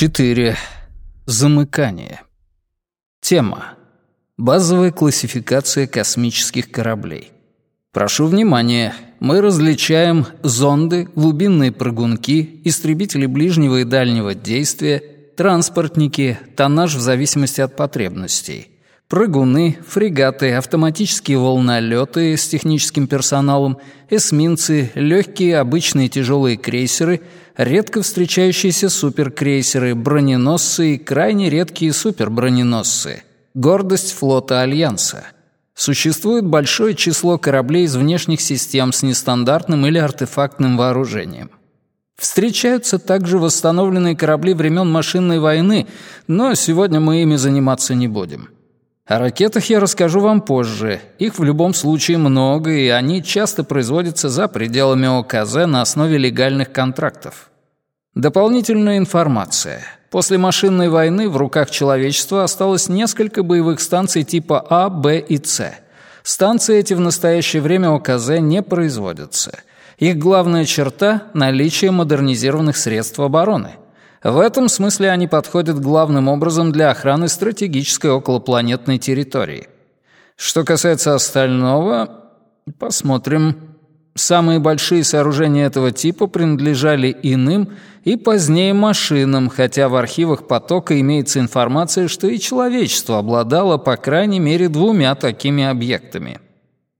4. Замыкание. Тема. Базовая классификация космических кораблей. Прошу внимания, мы различаем зонды, глубинные прыгунки, истребители ближнего и дальнего действия, транспортники, тоннаж в зависимости от потребностей, прыгуны, фрегаты, автоматические волнолеты с техническим персоналом, эсминцы, легкие обычные тяжелые крейсеры, редко встречающиеся суперкрейсеры, броненосцы и крайне редкие суперброненосцы. Гордость флота Альянса. Существует большое число кораблей из внешних систем с нестандартным или артефактным вооружением. Встречаются также восстановленные корабли времен машинной войны, но сегодня мы ими заниматься не будем. О ракетах я расскажу вам позже. Их в любом случае много, и они часто производятся за пределами ОКЗ на основе легальных контрактов. Дополнительная информация. После машинной войны в руках человечества осталось несколько боевых станций типа А, Б и С. Станции эти в настоящее время ОКЗ не производятся. Их главная черта — наличие модернизированных средств обороны — в этом смысле они подходят главным образом для охраны стратегической околопланетной территории. Что касается остального, посмотрим. Самые большие сооружения этого типа принадлежали иным и позднее машинам, хотя в архивах потока имеется информация, что и человечество обладало по крайней мере двумя такими объектами.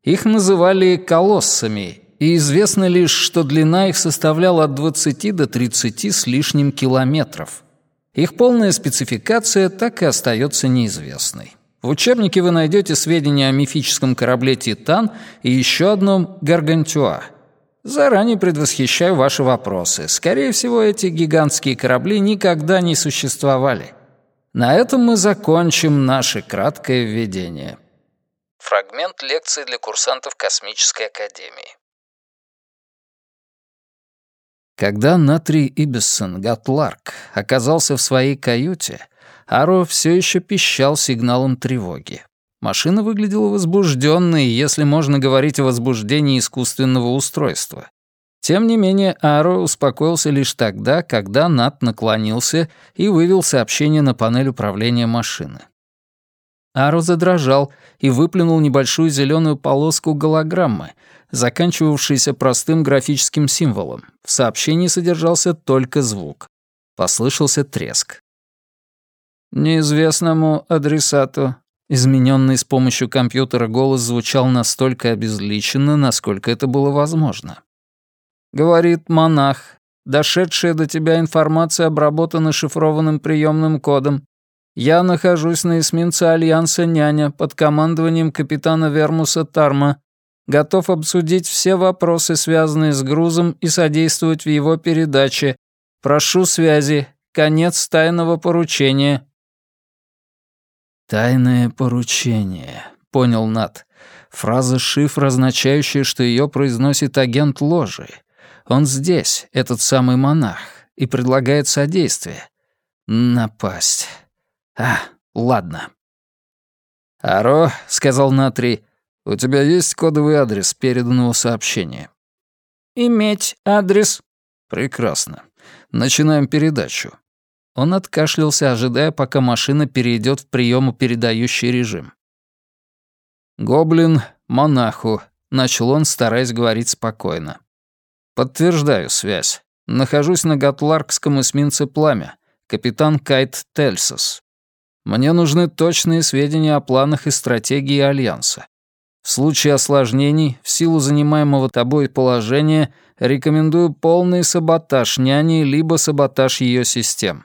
Их называли «колоссами» и известно лишь, что длина их составляла от 20 до 30 с лишним километров. Их полная спецификация так и остается неизвестной. В учебнике вы найдете сведения о мифическом корабле «Титан» и еще одном «Гаргантюа». Заранее предвосхищаю ваши вопросы. Скорее всего, эти гигантские корабли никогда не существовали. На этом мы закончим наше краткое введение. Фрагмент лекции для курсантов Космической Академии. Когда Натрий Ибиссон Гатларк оказался в своей каюте, Аро все еще пищал сигналом тревоги. Машина выглядела возбужденной, если можно говорить о возбуждении искусственного устройства. Тем не менее, Аро успокоился лишь тогда, когда Нат наклонился и вывел сообщение на панель управления машины. Аро задрожал и выплюнул небольшую зеленую полоску голограммы, заканчивавшейся простым графическим символом. В сообщении содержался только звук. Послышался треск. «Неизвестному адресату», измененный с помощью компьютера голос звучал настолько обезличенно, насколько это было возможно. «Говорит монах, дошедшая до тебя информация обработана шифрованным приемным кодом. Я нахожусь на эсминце Альянса «Няня» под командованием капитана Вермуса Тарма. Готов обсудить все вопросы, связанные с грузом, и содействовать в его передаче. Прошу связи. Конец тайного поручения». «Тайное поручение», — понял Нат. Фраза шифр, означающая, что ее произносит агент ложи. Он здесь, этот самый монах, и предлагает содействие. Напасть. А, ладно. «Аро», — сказал Натри, — «у тебя есть кодовый адрес переданного сообщения?» «Иметь адрес». «Прекрасно. Начинаем передачу». Он откашлялся, ожидая, пока машина перейдет в приемо-передающий режим. «Гоблин, монаху», — начал он, стараясь говорить спокойно. «Подтверждаю связь. Нахожусь на Гатларкском эсминце «Пламя». Капитан Кайт Тельсос. Мне нужны точные сведения о планах и стратегии Альянса. В случае осложнений, в силу занимаемого тобой положения, рекомендую полный саботаж няни либо саботаж ее систем.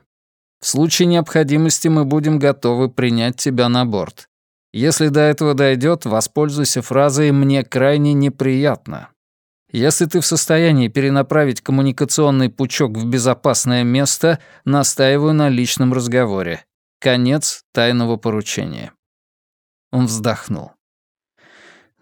В случае необходимости мы будем готовы принять тебя на борт. Если до этого дойдет, воспользуйся фразой «мне крайне неприятно». Если ты в состоянии перенаправить коммуникационный пучок в безопасное место, настаиваю на личном разговоре. Конец тайного поручения. Он вздохнул.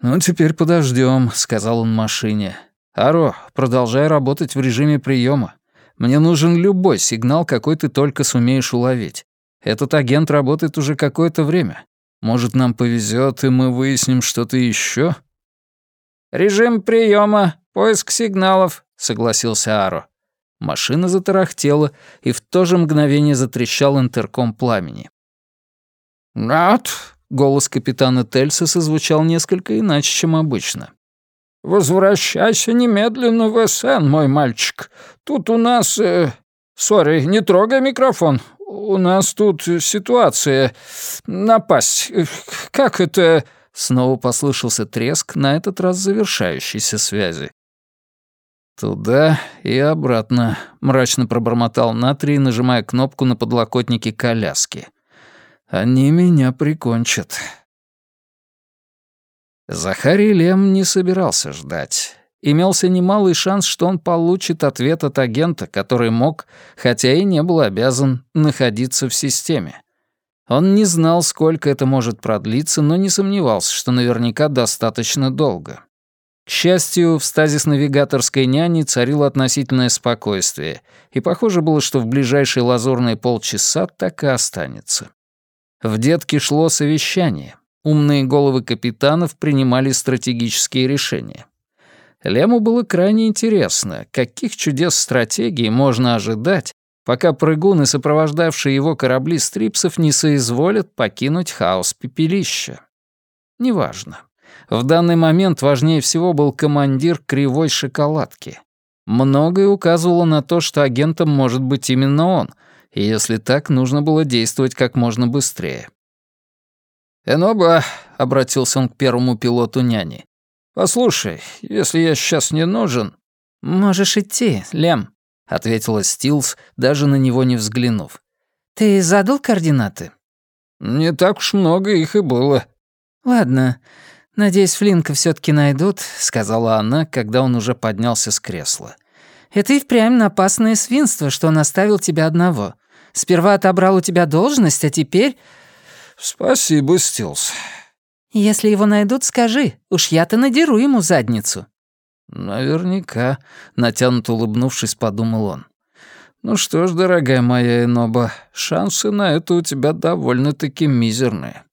«Ну, теперь подождем, сказал он машине. «Аро, продолжай работать в режиме приема. Мне нужен любой сигнал, какой ты только сумеешь уловить. Этот агент работает уже какое-то время. Может, нам повезет, и мы выясним что-то еще. «Режим приема, поиск сигналов», — согласился Аро. Машина затарахтела, и в то же мгновение затрещал интерком пламени. «Над!» — голос капитана Тельса созвучал несколько иначе, чем обычно. «Возвращайся немедленно в СН, мой мальчик. Тут у нас... Э, сори, не трогай микрофон. У нас тут ситуация. Напасть. Как это...» Снова послышался треск, на этот раз завершающейся связи. «Туда и обратно», — мрачно пробормотал Натрий, нажимая кнопку на подлокотнике коляски. «Они меня прикончат». Захарий Лем не собирался ждать. Имелся немалый шанс, что он получит ответ от агента, который мог, хотя и не был обязан, находиться в системе. Он не знал, сколько это может продлиться, но не сомневался, что наверняка достаточно долго. К счастью, в стазис-навигаторской няне царило относительное спокойствие, и похоже было, что в ближайшие лазурные полчаса так и останется. В детке шло совещание. Умные головы капитанов принимали стратегические решения. Лему было крайне интересно, каких чудес стратегии можно ожидать, пока прыгуны, сопровождавшие его корабли стрипсов, не соизволят покинуть хаос пепелища. Неважно. В данный момент важнее всего был командир кривой шоколадки. Многое указывало на то, что агентом может быть именно он, и если так, нужно было действовать как можно быстрее. «Эноба», — обратился он к первому пилоту няни, — «послушай, если я сейчас не нужен...» «Можешь идти, Лем», — ответила Стилс, даже на него не взглянув. «Ты задал координаты?» «Не так уж много их и было». «Ладно. Надеюсь, Флинка все таки найдут», — сказала она, когда он уже поднялся с кресла. «Это и впрямь опасное свинство, что он оставил тебя одного. Сперва отобрал у тебя должность, а теперь...» «Спасибо, Стилс». «Если его найдут, скажи. Уж я-то надеру ему задницу». «Наверняка», — натянуто улыбнувшись, подумал он. «Ну что ж, дорогая моя Эноба, шансы на это у тебя довольно-таки мизерные».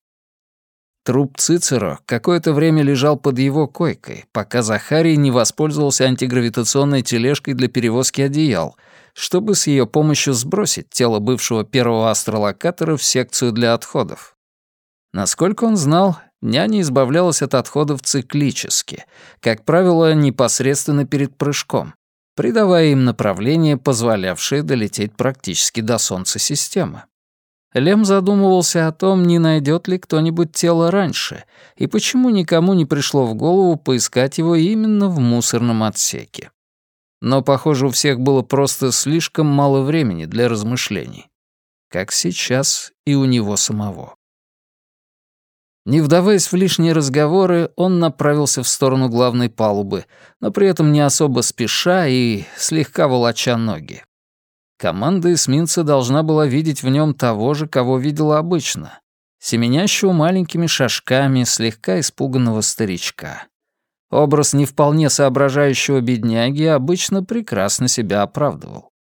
Труп Цицеро какое-то время лежал под его койкой, пока Захарий не воспользовался антигравитационной тележкой для перевозки одеял, чтобы с ее помощью сбросить тело бывшего первого астролокатора в секцию для отходов. Насколько он знал, Няня избавлялась от отходов циклически, как правило, непосредственно перед прыжком, придавая им направление, позволявшее долететь практически до Солнца системы. Лем задумывался о том, не найдет ли кто-нибудь тело раньше, и почему никому не пришло в голову поискать его именно в мусорном отсеке. Но, похоже, у всех было просто слишком мало времени для размышлений. Как сейчас и у него самого. Не вдаваясь в лишние разговоры, он направился в сторону главной палубы, но при этом не особо спеша и слегка волоча ноги. Команда эсминца должна была видеть в нем того же, кого видела обычно. Семенящего маленькими шажками, слегка испуганного старичка. Образ не вполне соображающего бедняги обычно прекрасно себя оправдывал.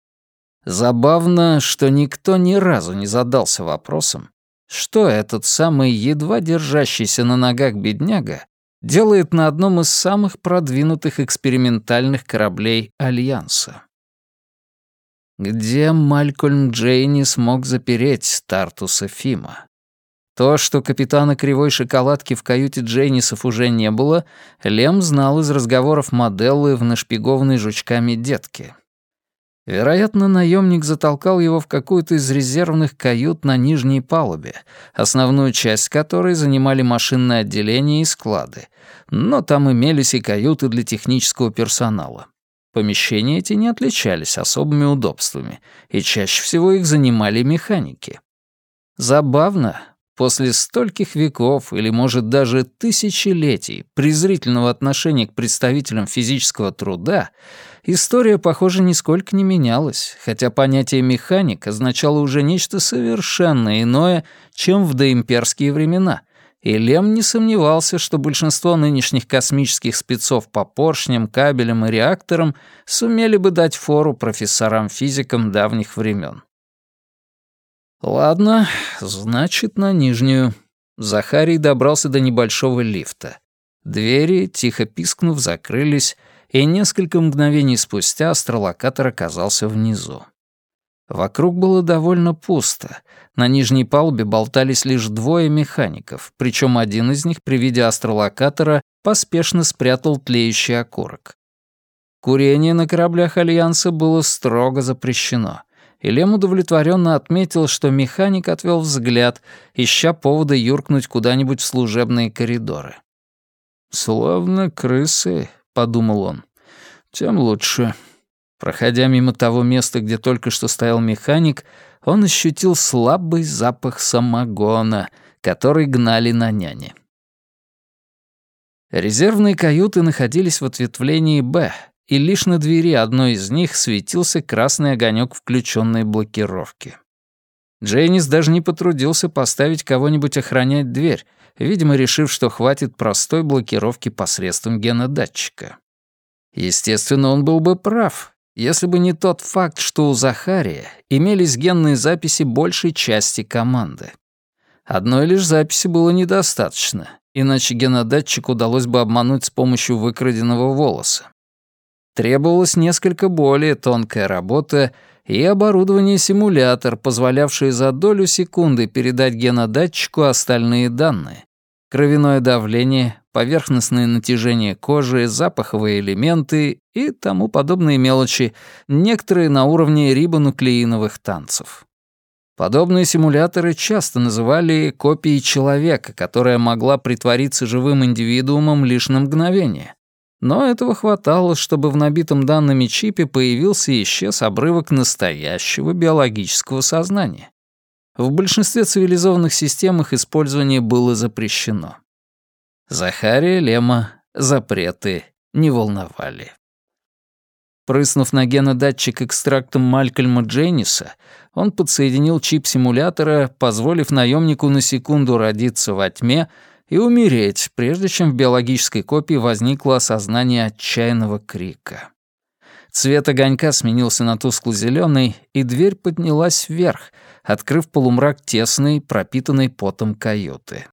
Забавно, что никто ни разу не задался вопросом, что этот самый едва держащийся на ногах бедняга делает на одном из самых продвинутых экспериментальных кораблей Альянса. Где Малькольм Джейни смог запереть Стартуса Фима? То, что капитана Кривой Шоколадки в каюте Джейнисов уже не было, Лем знал из разговоров Моделлы в нашпигованной жучками детке. Вероятно, наемник затолкал его в какую-то из резервных кают на нижней палубе, основную часть которой занимали машинное отделение и склады, но там имелись и каюты для технического персонала. Помещения эти не отличались особыми удобствами, и чаще всего их занимали механики. Забавно, После стольких веков или, может, даже тысячелетий презрительного отношения к представителям физического труда, история, похоже, нисколько не менялась, хотя понятие «механик» означало уже нечто совершенно иное, чем в доимперские времена, и Лем не сомневался, что большинство нынешних космических спецов по поршням, кабелям и реакторам сумели бы дать фору профессорам-физикам давних времен. Ладно, значит, на нижнюю. Захарий добрался до небольшого лифта. Двери, тихо пискнув, закрылись, и несколько мгновений спустя астролокатор оказался внизу. Вокруг было довольно пусто. На нижней палубе болтались лишь двое механиков, причем один из них при виде астролокатора поспешно спрятал тлеющий окурок. Курение на кораблях Альянса было строго запрещено, и Лем удовлетворенно отметил, что механик отвел взгляд, ища повода юркнуть куда-нибудь в служебные коридоры. «Словно крысы», — подумал он. «Тем лучше». Проходя мимо того места, где только что стоял механик, он ощутил слабый запах самогона, который гнали на няне. Резервные каюты находились в ответвлении «Б», и лишь на двери одной из них светился красный огонек включенной блокировки. Джейнис даже не потрудился поставить кого-нибудь охранять дверь, видимо, решив, что хватит простой блокировки посредством генодатчика. Естественно, он был бы прав, если бы не тот факт, что у Захария имелись генные записи большей части команды. Одной лишь записи было недостаточно, иначе генодатчик удалось бы обмануть с помощью выкраденного волоса. Требовалась несколько более тонкая работа и оборудование-симулятор, позволявшее за долю секунды передать генодатчику остальные данные. Кровяное давление, поверхностное натяжение кожи, запаховые элементы и тому подобные мелочи, некоторые на уровне рибонуклеиновых танцев. Подобные симуляторы часто называли копией человека, которая могла притвориться живым индивидуумом лишь на мгновение. Но этого хватало, чтобы в набитом данными чипе появился и исчез обрывок настоящего биологического сознания. В большинстве цивилизованных системах использование было запрещено. Захария Лема запреты не волновали. Прыснув на генодатчик экстрактом Малькольма Дженниса, он подсоединил чип симулятора, позволив наемнику на секунду родиться во тьме и умереть, прежде чем в биологической копии возникло осознание отчаянного крика. Цвет огонька сменился на тускло-зелёный, и дверь поднялась вверх, открыв полумрак тесной, пропитанной потом каюты.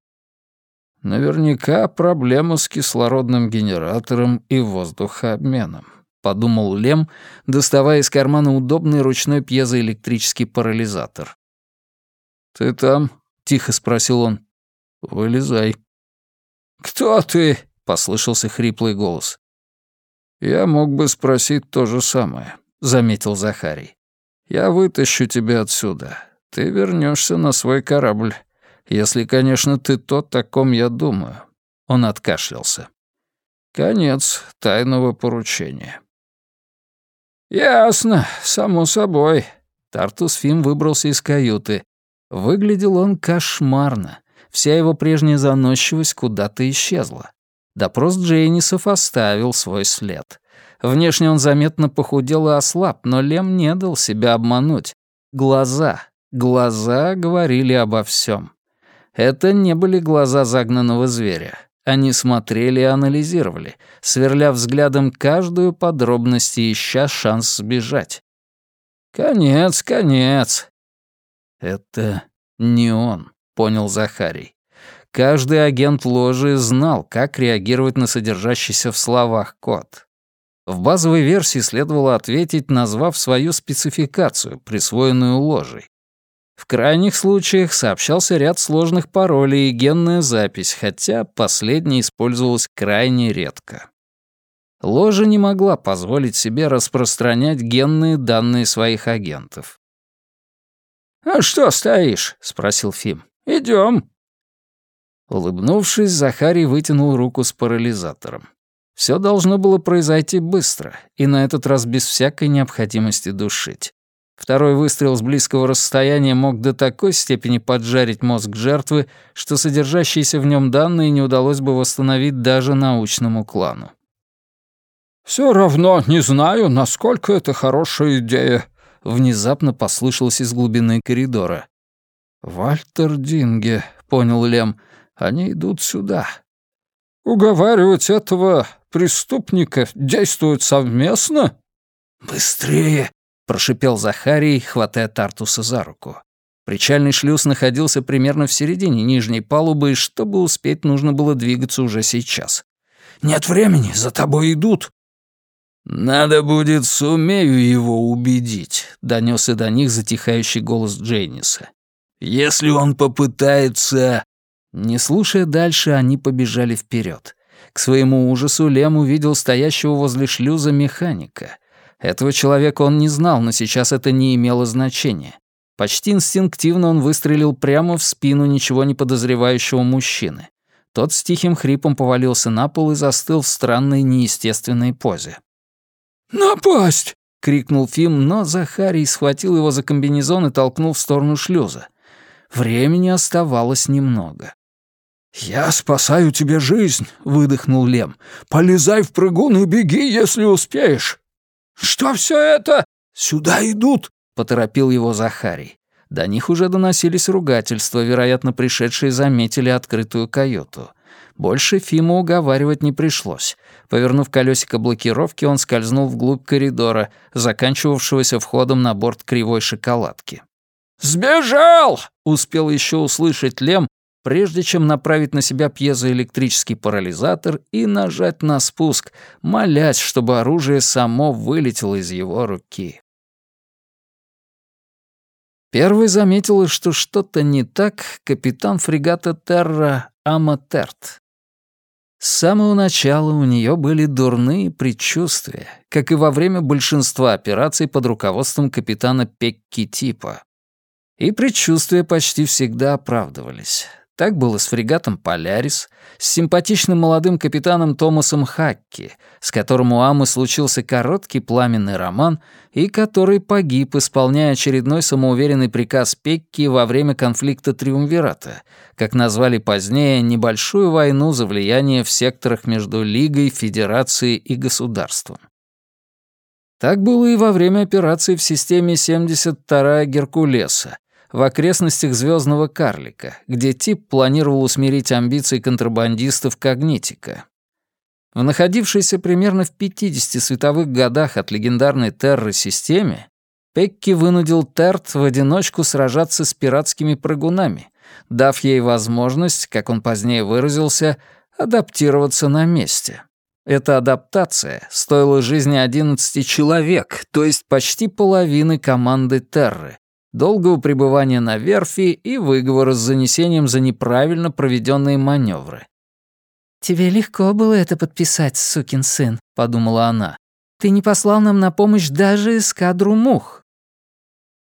«Наверняка проблема с кислородным генератором и воздухообменом», — подумал Лем, доставая из кармана удобный ручной пьезоэлектрический парализатор. «Ты там?» — тихо спросил он. «Вылезай». «Кто ты?» — послышался хриплый голос. «Я мог бы спросить то же самое», — заметил Захарий. «Я вытащу тебя отсюда. Ты вернешься на свой корабль. Если, конечно, ты тот, о ком я думаю». Он откашлялся. «Конец тайного поручения». «Ясно, само собой». Тартус Фим выбрался из каюты. Выглядел он кошмарно. Вся его прежняя заносчивость куда-то исчезла. Допрос Джейнисов оставил свой след. Внешне он заметно похудел и ослаб, но Лем не дал себя обмануть. Глаза, глаза говорили обо всем. Это не были глаза загнанного зверя. Они смотрели и анализировали, сверля взглядом каждую подробность и ища шанс сбежать. «Конец, конец!» Это не он понял Захарий. Каждый агент ложи знал, как реагировать на содержащийся в словах код. В базовой версии следовало ответить, назвав свою спецификацию, присвоенную ложей. В крайних случаях сообщался ряд сложных паролей и генная запись, хотя последняя использовалась крайне редко. Ложа не могла позволить себе распространять генные данные своих агентов. «А что стоишь?» — спросил Фим. Идем. Улыбнувшись, Захарий вытянул руку с парализатором. Все должно было произойти быстро, и на этот раз без всякой необходимости душить. Второй выстрел с близкого расстояния мог до такой степени поджарить мозг жертвы, что содержащиеся в нем данные не удалось бы восстановить даже научному клану. «Все равно не знаю, насколько это хорошая идея», — внезапно послышалось из глубины коридора. «Вальтер Динге», — понял Лем, — «они идут сюда». «Уговаривать этого преступника действуют совместно?» «Быстрее!» — прошипел Захарий, хватая Тартуса за руку. Причальный шлюз находился примерно в середине нижней палубы, и чтобы успеть, нужно было двигаться уже сейчас. «Нет времени, за тобой идут!» «Надо будет, сумею его убедить», — донесся до них затихающий голос Джейниса. «Если он попытается...» Не слушая дальше, они побежали вперед. К своему ужасу Лем увидел стоящего возле шлюза механика. Этого человека он не знал, но сейчас это не имело значения. Почти инстинктивно он выстрелил прямо в спину ничего не подозревающего мужчины. Тот с тихим хрипом повалился на пол и застыл в странной неестественной позе. «Напасть!» — крикнул Фим, но Захарий схватил его за комбинезон и толкнул в сторону шлюза. Времени оставалось немного. «Я спасаю тебе жизнь», — выдохнул Лем. «Полезай в прыгун и беги, если успеешь». «Что все это?» «Сюда идут», — поторопил его Захарий. До них уже доносились ругательства, вероятно, пришедшие заметили открытую каюту. Больше Фима уговаривать не пришлось. Повернув колесико блокировки, он скользнул вглубь коридора, заканчивавшегося входом на борт кривой шоколадки. «Сбежал!» — успел еще услышать Лем, прежде чем направить на себя пьезоэлектрический парализатор и нажать на спуск, молясь, чтобы оружие само вылетело из его руки. Первый заметила, что что-то не так капитан фрегата Терра Аматерт. С самого начала у нее были дурные предчувствия, как и во время большинства операций под руководством капитана Пекки Типа. И предчувствия почти всегда оправдывались. Так было с фрегатом «Полярис», с симпатичным молодым капитаном Томасом Хакки, с которым у Амы случился короткий пламенный роман и который погиб, исполняя очередной самоуверенный приказ Пекки во время конфликта Триумвирата, как назвали позднее небольшую войну за влияние в секторах между Лигой, Федерацией и государством. Так было и во время операции в системе 72-я Геркулеса, в окрестностях Звездного карлика, где тип планировал усмирить амбиции контрабандистов Когнитика. В находившейся примерно в 50 световых годах от легендарной Терры-системе Пекки вынудил Терт в одиночку сражаться с пиратскими прыгунами, дав ей возможность, как он позднее выразился, адаптироваться на месте. Эта адаптация стоила жизни 11 человек, то есть почти половины команды Терры, долгого пребывания на верфи и выговора с занесением за неправильно проведенные маневры. «Тебе легко было это подписать, сукин сын», — подумала она. «Ты не послал нам на помощь даже эскадру мух».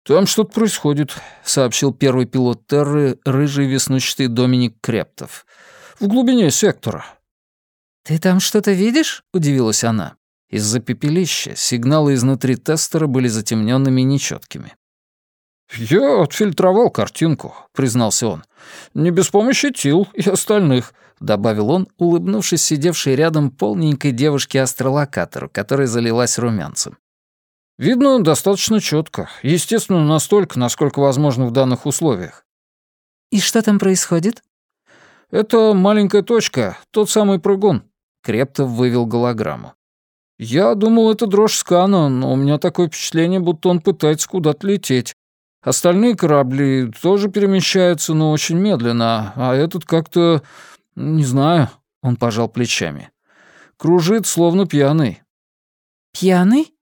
«Там что-то происходит», — сообщил первый пилот Терры, рыжий веснущатый Доминик Крептов. «В глубине сектора». «Ты там что-то видишь?» — удивилась она. Из-за пепелища сигналы изнутри тестера были затемненными и нечеткими. «Я отфильтровал картинку», — признался он. «Не без помощи Тил и остальных», — добавил он, улыбнувшись сидевшей рядом полненькой девушке-астролокатору, которая залилась румянцем. «Видно достаточно четко. Естественно, настолько, насколько возможно в данных условиях». «И что там происходит?» «Это маленькая точка, тот самый прыгун», — Крептов вывел голограмму. «Я думал, это дрожь скана, но у меня такое впечатление, будто он пытается куда-то лететь. Остальные корабли тоже перемещаются, но очень медленно, а этот как-то... не знаю, он пожал плечами. Кружит, словно пьяный. «Пьяный?»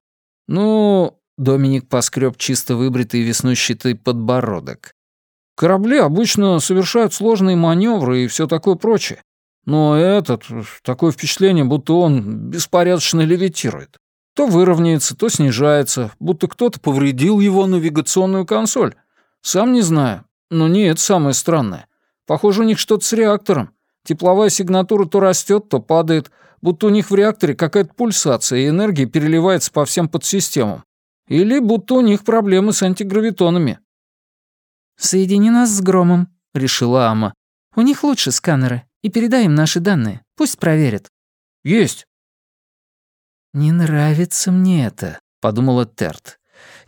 «Ну...» — Доминик поскреб чисто выбритый веснущатый подбородок. «Корабли обычно совершают сложные маневры и все такое прочее. Но этот... такое впечатление, будто он беспорядочно левитирует. То выровняется, то снижается, будто кто-то повредил его навигационную консоль. Сам не знаю, но не это самое странное. Похоже, у них что-то с реактором. Тепловая сигнатура то растет, то падает, будто у них в реакторе какая-то пульсация, и энергия переливается по всем подсистемам. Или будто у них проблемы с антигравитонами. «Соедини нас с Громом», — решила Ама. «У них лучше сканеры, и передай им наши данные. Пусть проверят». «Есть». «Не нравится мне это», — подумала Терт.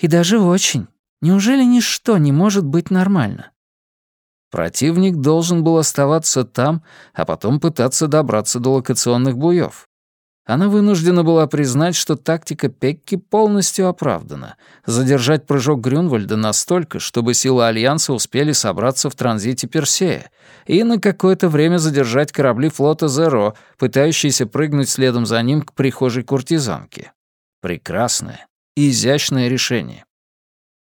«И даже очень. Неужели ничто не может быть нормально?» Противник должен был оставаться там, а потом пытаться добраться до локационных буев. Она вынуждена была признать, что тактика Пекки полностью оправдана. Задержать прыжок Грюнвальда настолько, чтобы силы Альянса успели собраться в транзите Персея, и на какое-то время задержать корабли флота Зеро, пытающиеся прыгнуть следом за ним к прихожей куртизанке. Прекрасное, изящное решение.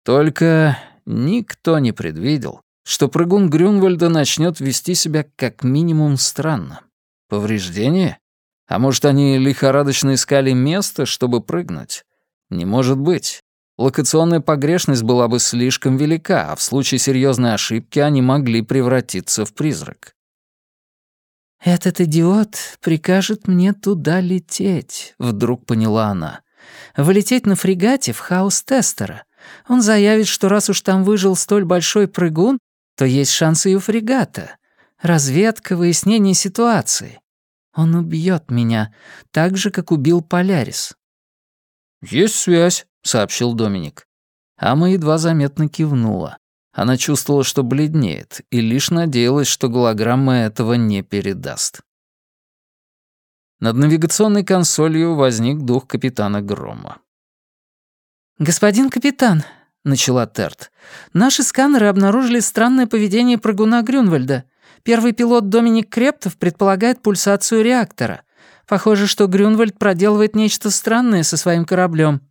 Только никто не предвидел, что прыгун Грюнвальда начнет вести себя как минимум странно. Повреждение? А может, они лихорадочно искали место, чтобы прыгнуть? Не может быть. Локационная погрешность была бы слишком велика, а в случае серьезной ошибки они могли превратиться в призрак. «Этот идиот прикажет мне туда лететь», — вдруг поняла она. «Вылететь на фрегате в хаос Тестера. Он заявит, что раз уж там выжил столь большой прыгун, то есть шансы и у фрегата. Разведка, выяснение ситуации. Он убьет меня, так же, как убил Полярис». «Есть связь», — сообщил Доминик. Ама едва заметно кивнула. Она чувствовала, что бледнеет, и лишь надеялась, что голограмма этого не передаст. Над навигационной консолью возник дух капитана Грома. «Господин капитан», — начала Терт, — «наши сканеры обнаружили странное поведение прыгуна Грюнвальда. Первый пилот Доминик Крептов предполагает пульсацию реактора. Похоже, что Грюнвальд проделывает нечто странное со своим кораблем.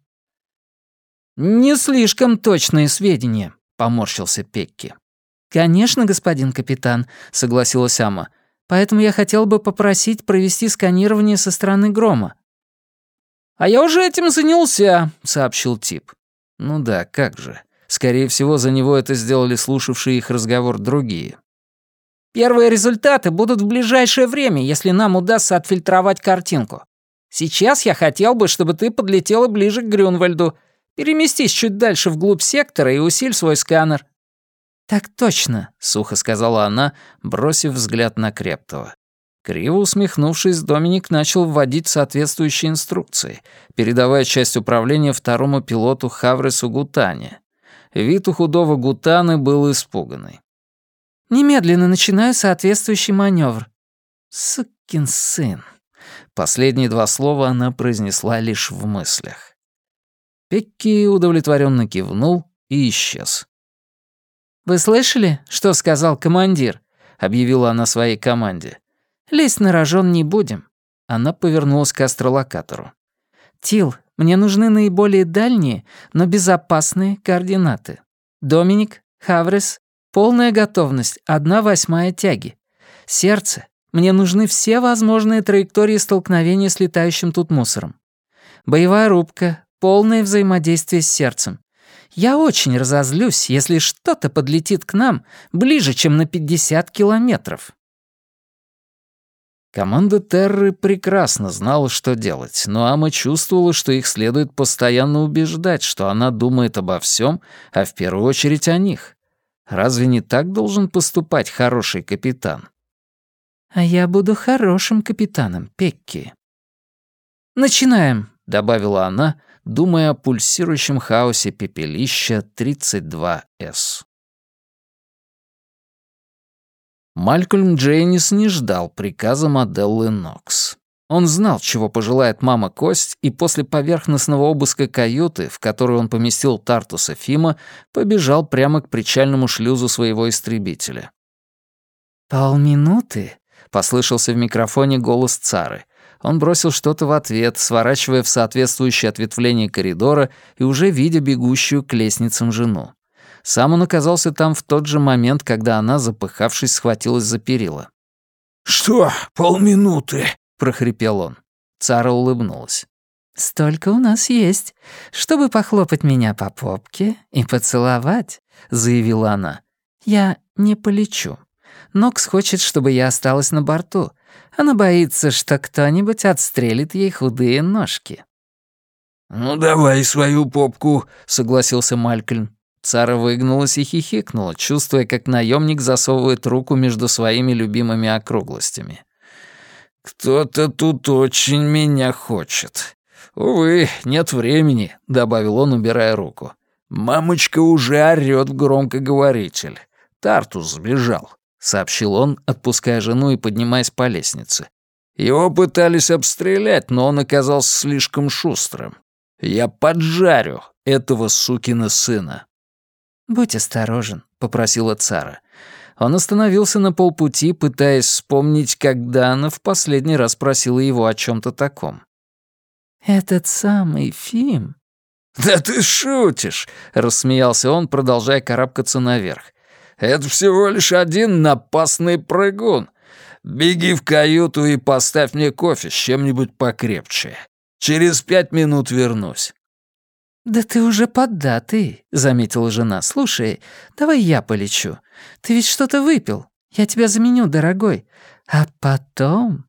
«Не слишком точные сведения», — поморщился Пекки. «Конечно, господин капитан», — согласилась Ама. «Поэтому я хотел бы попросить провести сканирование со стороны грома». «А я уже этим занялся», — сообщил тип. «Ну да, как же. Скорее всего, за него это сделали слушавшие их разговор другие». «Первые результаты будут в ближайшее время, если нам удастся отфильтровать картинку. Сейчас я хотел бы, чтобы ты подлетела ближе к Грюнвальду Переместись чуть дальше вглубь сектора и усиль свой сканер». «Так точно», — сухо сказала она, бросив взгляд на Крептова. Криво усмехнувшись, Доминик начал вводить соответствующие инструкции, передавая часть управления второму пилоту Хавресу Гутане. Вид у худого Гутаны был испуганный. «Немедленно начинаю соответствующий маневр. «Сукин сын». Последние два слова она произнесла лишь в мыслях. Пекки удовлетворенно кивнул и исчез. «Вы слышали, что сказал командир?» — объявила она своей команде. «Лезть на рожон не будем». Она повернулась к астролокатору. «Тил, мне нужны наиболее дальние, но безопасные координаты. Доминик, Хаврес, полная готовность, одна восьмая тяги. Сердце, мне нужны все возможные траектории столкновения с летающим тут мусором. Боевая рубка, полное взаимодействие с сердцем. Я очень разозлюсь, если что-то подлетит к нам ближе, чем на 50 километров. Команда Терры прекрасно знала, что делать, но Ама чувствовала, что их следует постоянно убеждать, что она думает обо всем, а в первую очередь о них. Разве не так должен поступать хороший капитан? «А я буду хорошим капитаном, Пекки». «Начинаем», — добавила она, думая о пульсирующем хаосе пепелища 32С. Малькольм Джейнис не ждал приказа Моделлы Нокс. Он знал, чего пожелает мама Кость, и после поверхностного обыска каюты, в которую он поместил Тартуса Фима, побежал прямо к причальному шлюзу своего истребителя. «Полминуты?» — послышался в микрофоне голос Цары — он бросил что-то в ответ, сворачивая в соответствующее ответвление коридора и уже видя бегущую к лестницам жену. Сам он оказался там в тот же момент, когда она, запыхавшись, схватилась за перила. «Что, полминуты?» — прохрипел он. Цара улыбнулась. «Столько у нас есть, чтобы похлопать меня по попке и поцеловать», — заявила она. «Я не полечу. Нокс хочет, чтобы я осталась на борту, она боится, что кто-нибудь отстрелит ей худые ножки. «Ну, давай свою попку», — согласился Малькольм. Цара выгнулась и хихикнула, чувствуя, как наемник засовывает руку между своими любимыми округлостями. «Кто-то тут очень меня хочет. Увы, нет времени», — добавил он, убирая руку. «Мамочка уже орёт в громкоговоритель. Тартус сбежал. — сообщил он, отпуская жену и поднимаясь по лестнице. «Его пытались обстрелять, но он оказался слишком шустрым. Я поджарю этого сукина сына». «Будь осторожен», — попросила Цара. Он остановился на полпути, пытаясь вспомнить, когда она в последний раз просила его о чем то таком. «Этот самый Фим...» «Да ты шутишь!» — рассмеялся он, продолжая карабкаться наверх. «Это всего лишь один напасный прыгун. Беги в каюту и поставь мне кофе с чем-нибудь покрепче. Через пять минут вернусь». «Да ты уже поддатый», — заметила жена. «Слушай, давай я полечу. Ты ведь что-то выпил. Я тебя заменю, дорогой. А потом...»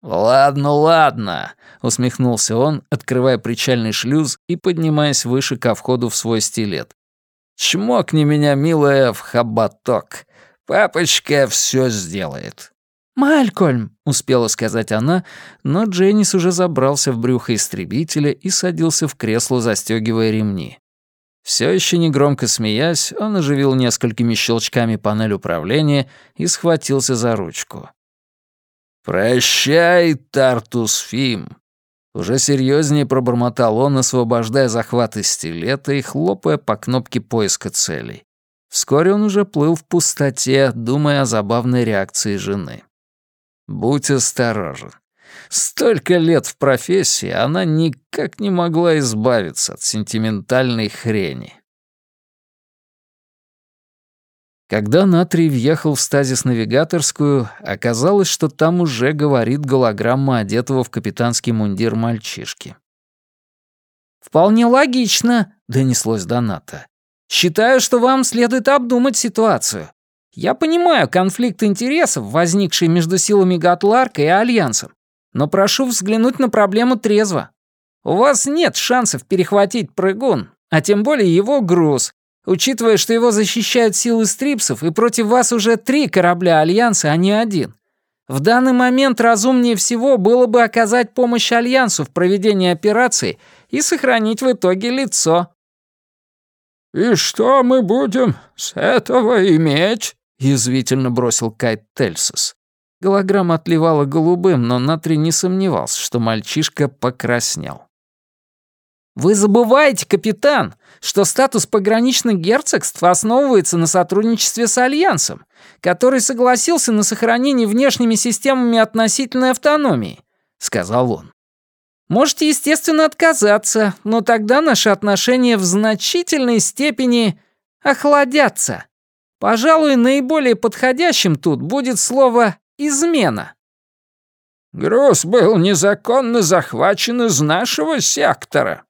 «Ладно, ладно», — усмехнулся он, открывая причальный шлюз и поднимаясь выше ко входу в свой стилет. «Чмокни меня, милая, в хоботок. Папочка все сделает». «Малькольм!» — успела сказать она, но Дженнис уже забрался в брюхо истребителя и садился в кресло, застегивая ремни. Все еще негромко смеясь, он оживил несколькими щелчками панель управления и схватился за ручку. «Прощай, Тартус Фим!» Уже серьезнее пробормотал он, освобождая захват из стилета и хлопая по кнопке поиска целей. Вскоре он уже плыл в пустоте, думая о забавной реакции жены. «Будь осторожен. Столько лет в профессии она никак не могла избавиться от сентиментальной хрени. Когда Натрий въехал в стазис-навигаторскую, оказалось, что там уже говорит голограмма одетого в капитанский мундир мальчишки. «Вполне логично», — донеслось до Ната. «Считаю, что вам следует обдумать ситуацию. Я понимаю конфликт интересов, возникший между силами Гатларка и Альянсом, но прошу взглянуть на проблему трезво. У вас нет шансов перехватить прыгун, а тем более его груз, учитывая, что его защищают силы стрипсов, и против вас уже три корабля Альянса, а не один. В данный момент разумнее всего было бы оказать помощь Альянсу в проведении операции и сохранить в итоге лицо». «И что мы будем с этого иметь?» — язвительно бросил Кайт Тельсос. Голограмма отливала голубым, но Натри не сомневался, что мальчишка покраснел. «Вы забываете, капитан, что статус пограничных герцогств основывается на сотрудничестве с Альянсом, который согласился на сохранение внешними системами относительной автономии», — сказал он. «Можете, естественно, отказаться, но тогда наши отношения в значительной степени охладятся. Пожалуй, наиболее подходящим тут будет слово измена». «Груз был незаконно захвачен из нашего сектора».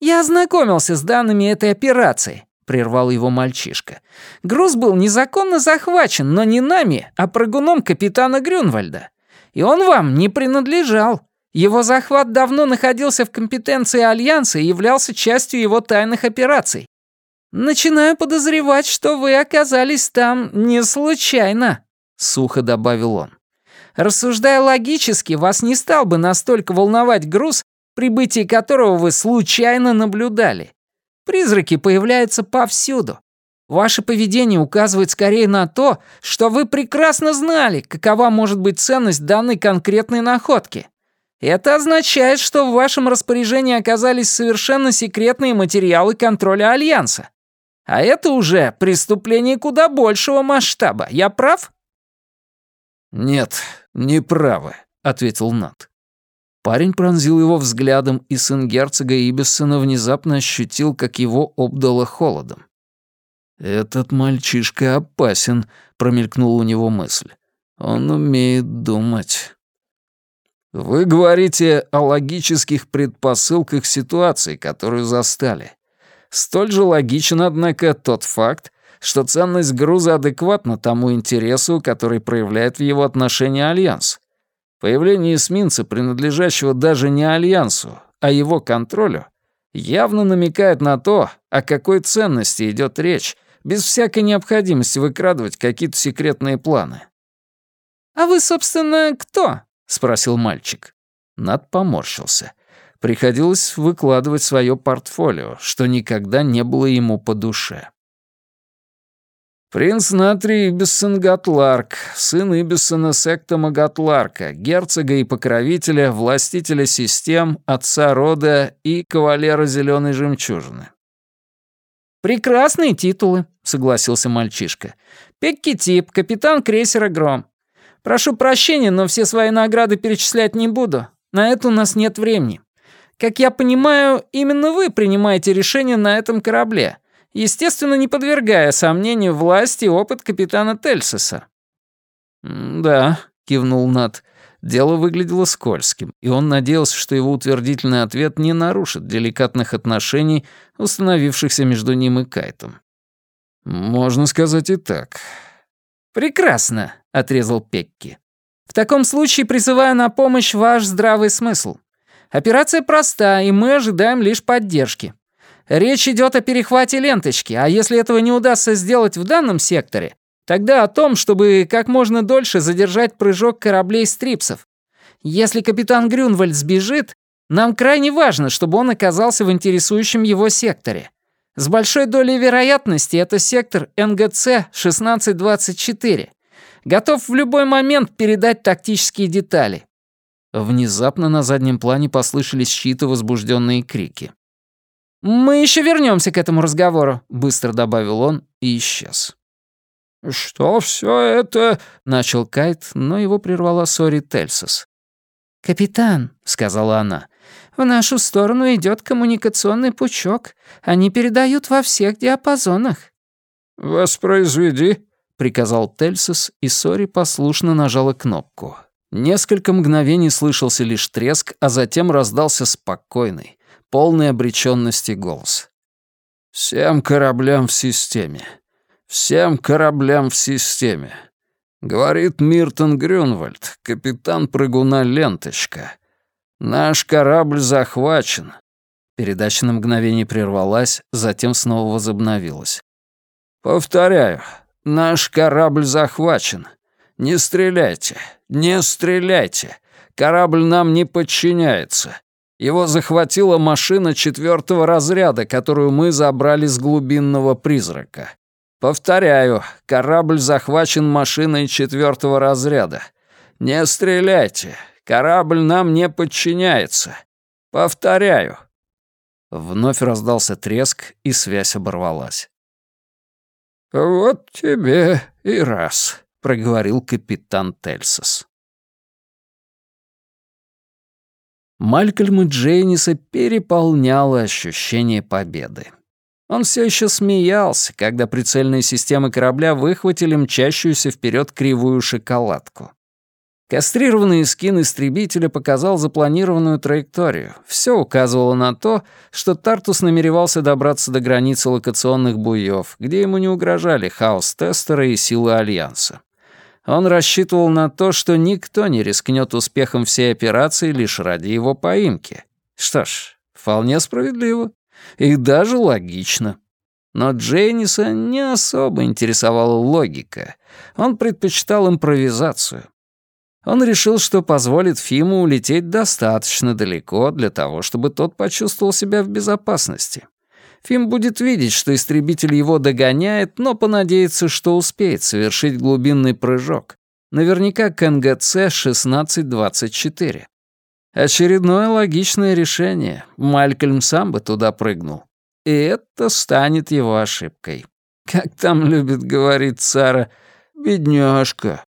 «Я ознакомился с данными этой операции», — прервал его мальчишка. «Груз был незаконно захвачен, но не нами, а прыгуном капитана Грюнвальда. И он вам не принадлежал. Его захват давно находился в компетенции Альянса и являлся частью его тайных операций. Начинаю подозревать, что вы оказались там не случайно». — сухо добавил он. «Рассуждая логически, вас не стал бы настолько волновать груз, прибытие которого вы случайно наблюдали. Призраки появляются повсюду. Ваше поведение указывает скорее на то, что вы прекрасно знали, какова может быть ценность данной конкретной находки. Это означает, что в вашем распоряжении оказались совершенно секретные материалы контроля Альянса. А это уже преступление куда большего масштаба. Я прав?» «Нет, не правы», — ответил Нат. Парень пронзил его взглядом, и сын герцога Ибиссона внезапно ощутил, как его обдало холодом. «Этот мальчишка опасен», — промелькнула у него мысль. «Он умеет думать». «Вы говорите о логических предпосылках ситуации, которую застали. Столь же логичен, однако, тот факт, что ценность груза адекватна тому интересу, который проявляет в его отношении Альянс. Появление эсминца, принадлежащего даже не Альянсу, а его контролю, явно намекает на то, о какой ценности идет речь, без всякой необходимости выкрадывать какие-то секретные планы. «А вы, собственно, кто?» — спросил мальчик. Над поморщился. Приходилось выкладывать свое портфолио, что никогда не было ему по душе. Принц Натрий Ибиссон Гатларк, сын Ибиссона Сектома Гатларка, герцога и покровителя, властителя систем, отца рода и кавалера зеленой жемчужины. «Прекрасные титулы», — согласился мальчишка. «Пекки Тип, капитан крейсера Гром. Прошу прощения, но все свои награды перечислять не буду. На это у нас нет времени. Как я понимаю, именно вы принимаете решение на этом корабле, естественно, не подвергая сомнению власть и опыт капитана Тельсиса». «Да», — кивнул Нат. Дело выглядело скользким, и он надеялся, что его утвердительный ответ не нарушит деликатных отношений, установившихся между ним и Кайтом. «Можно сказать и так». «Прекрасно», — отрезал Пекки. «В таком случае призываю на помощь ваш здравый смысл. Операция проста, и мы ожидаем лишь поддержки. Речь идет о перехвате ленточки, а если этого не удастся сделать в данном секторе, Тогда о том, чтобы как можно дольше задержать прыжок кораблей стрипсов. Если капитан Грюнвальд сбежит, нам крайне важно, чтобы он оказался в интересующем его секторе. С большой долей вероятности это сектор НГЦ-1624. Готов в любой момент передать тактические детали». Внезапно на заднем плане послышались чьи-то возбужденные крики. «Мы еще вернемся к этому разговору», — быстро добавил он и исчез. «Что все это...» — начал Кайт, но его прервала Сори Тельсос. «Капитан», — сказала она, — «в нашу сторону идет коммуникационный пучок. Они передают во всех диапазонах». «Воспроизведи», — приказал Тельсос, и Сори послушно нажала кнопку. Несколько мгновений слышался лишь треск, а затем раздался спокойный, полный обреченности голос. «Всем кораблям в системе. Всем кораблям в системе. Говорит Миртон Грюнвальд, капитан прыгуна «Ленточка». Наш корабль захвачен. Передача на мгновение прервалась, затем снова возобновилась. Повторяю, наш корабль захвачен. Не стреляйте, не стреляйте. Корабль нам не подчиняется. Его захватила машина четвертого разряда, которую мы забрали с глубинного призрака. Повторяю, корабль захвачен машиной четвертого разряда. Не стреляйте, корабль нам не подчиняется. Повторяю. Вновь раздался треск, и связь оборвалась. «Вот тебе и раз», — проговорил капитан Тельсос. И Джейниса переполняло ощущение победы. Он все еще смеялся, когда прицельные системы корабля выхватили мчащуюся вперед кривую шоколадку. Кастрированный скин истребителя показал запланированную траекторию. Все указывало на то, что Тартус намеревался добраться до границы локационных буев, где ему не угрожали хаос Тестера и силы Альянса. Он рассчитывал на то, что никто не рискнет успехом всей операции лишь ради его поимки. Что ж, вполне справедливо. И даже логично. Но Джейниса не особо интересовала логика. Он предпочитал импровизацию. Он решил, что позволит Фиму улететь достаточно далеко для того, чтобы тот почувствовал себя в безопасности. Фим будет видеть, что истребитель его догоняет, но понадеется, что успеет совершить глубинный прыжок. Наверняка к НГЦ 1624. Очередное логичное решение. Малькольм сам бы туда прыгнул. И это станет его ошибкой. Как там любит говорить Сара, бедняжка.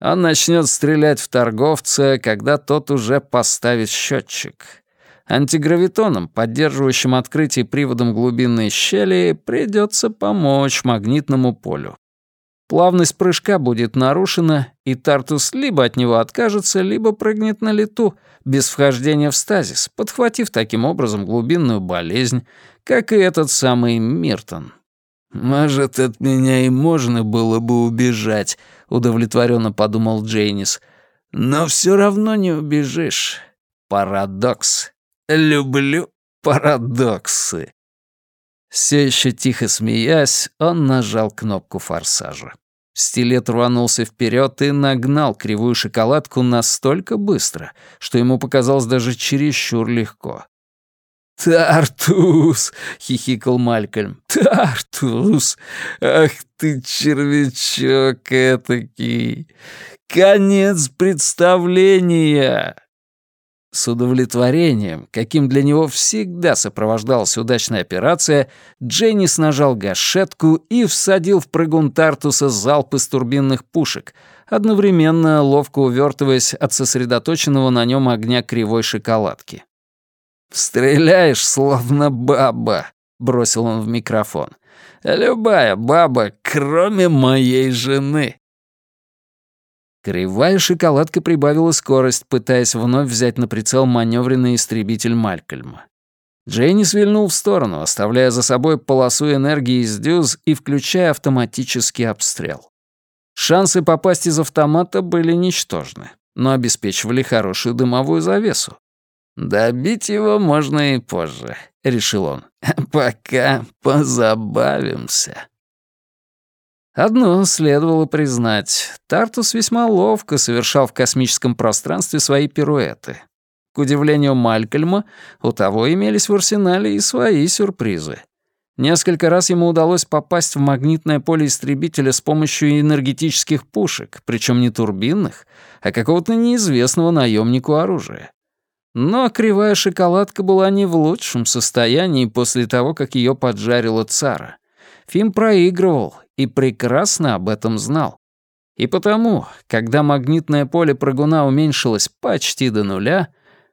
Он начнет стрелять в торговца, когда тот уже поставит счетчик. Антигравитоном, поддерживающим открытие приводом глубинной щели, придется помочь магнитному полю. Плавность прыжка будет нарушена, и Тартус либо от него откажется, либо прыгнет на лету, без вхождения в стазис, подхватив таким образом глубинную болезнь, как и этот самый Миртон. «Может, от меня и можно было бы убежать», — удовлетворенно подумал Джейнис. «Но все равно не убежишь. Парадокс. Люблю парадоксы». Все еще тихо смеясь, он нажал кнопку форсажа. Стилет рванулся вперед и нагнал кривую шоколадку настолько быстро, что ему показалось даже чересчур легко. «Тартус!» — хихикал Малькольм. «Тартус! Ах ты, червячок этакий! Конец представления!» С удовлетворением, каким для него всегда сопровождалась удачная операция, Дженнис нажал гашетку и всадил в прыгун Тартуса залп из турбинных пушек, одновременно ловко увертываясь от сосредоточенного на нем огня кривой шоколадки. «Стреляешь, словно баба», — бросил он в микрофон. «Любая баба, кроме моей жены». Кривая шоколадка прибавила скорость, пытаясь вновь взять на прицел маневренный истребитель Малькольма. Джейни свильнул в сторону, оставляя за собой полосу энергии из дюз и включая автоматический обстрел. Шансы попасть из автомата были ничтожны, но обеспечивали хорошую дымовую завесу. «Добить его можно и позже», — решил он. «Пока позабавимся». Одно следовало признать. Тартус весьма ловко совершал в космическом пространстве свои пируэты. К удивлению Малькольма, у того имелись в арсенале и свои сюрпризы. Несколько раз ему удалось попасть в магнитное поле истребителя с помощью энергетических пушек, причем не турбинных, а какого-то неизвестного наемнику оружия. Но кривая шоколадка была не в лучшем состоянии после того, как ее поджарила цара. Фим проигрывал и прекрасно об этом знал. И потому, когда магнитное поле прыгуна уменьшилось почти до нуля,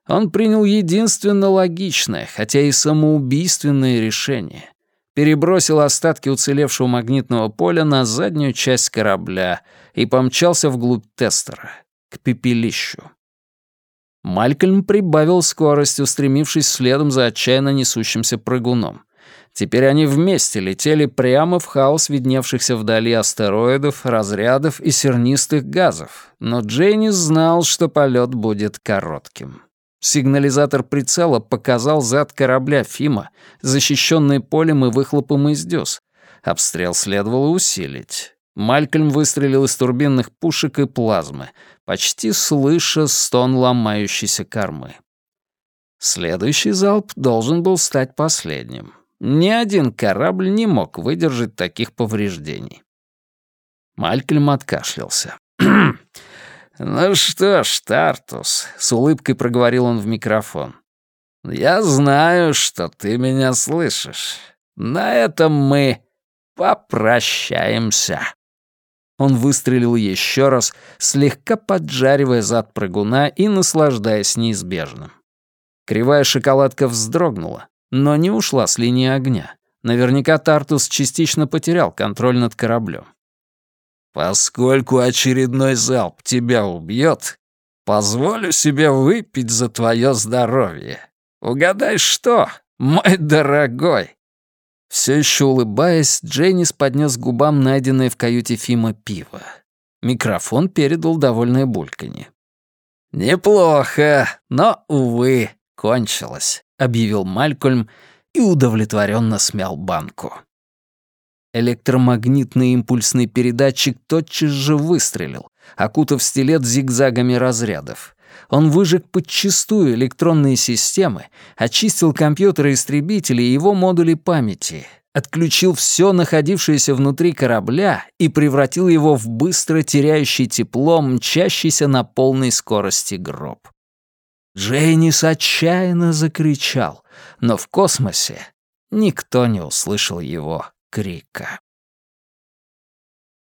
он принял единственно логичное, хотя и самоубийственное решение. Перебросил остатки уцелевшего магнитного поля на заднюю часть корабля и помчался вглубь тестера, к пепелищу. Малькольм прибавил скорость, устремившись следом за отчаянно несущимся прыгуном. Теперь они вместе летели прямо в хаос видневшихся вдали астероидов, разрядов и сернистых газов, но Джейнис знал, что полет будет коротким. Сигнализатор прицела показал зад корабля Фима, защищенный полем и выхлопом из дюз. Обстрел следовало усилить. Малькольм выстрелил из турбинных пушек и плазмы, почти слыша стон ломающейся кормы. Следующий залп должен был стать последним. Ни один корабль не мог выдержать таких повреждений. Малькольм откашлялся. «Ну что ж, Тартус», — с улыбкой проговорил он в микрофон. «Я знаю, что ты меня слышишь. На этом мы попрощаемся». Он выстрелил еще раз, слегка поджаривая зад прыгуна и наслаждаясь неизбежным. Кривая шоколадка вздрогнула, но не ушла с линии огня. Наверняка Тартус частично потерял контроль над кораблем. Поскольку очередной залп тебя убьет, позволю себе выпить за твое здоровье. Угадай что, мой дорогой?» Все еще улыбаясь, Дженнис поднес губам найденное в каюте Фима пиво. Микрофон передал довольное бульканье. «Неплохо, но, увы, кончилось», — объявил Малькольм и удовлетворенно смял банку. Электромагнитный импульсный передатчик тотчас же выстрелил, окутав стилет зигзагами разрядов. Он выжег подчистую электронные системы, очистил компьютеры истребителей и его модули памяти, отключил все находившееся внутри корабля и превратил его в быстро теряющий тепло, мчащийся на полной скорости гроб. Джейнис отчаянно закричал, но в космосе никто не услышал его крика.